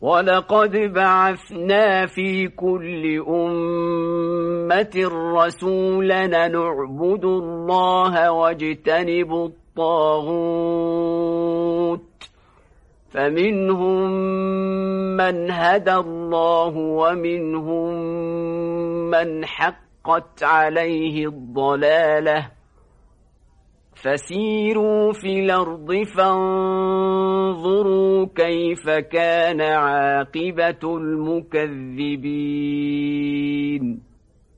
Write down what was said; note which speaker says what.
Speaker 1: ولقد بعثنا في كل أمة رسولا نعبد الله واجتنب الطاغوت. فمنهم من هدى الله ومنهم من حقت عليه الضلالة. فسيروا في الأرض فانظروا كيف كان عاقبة المكذبين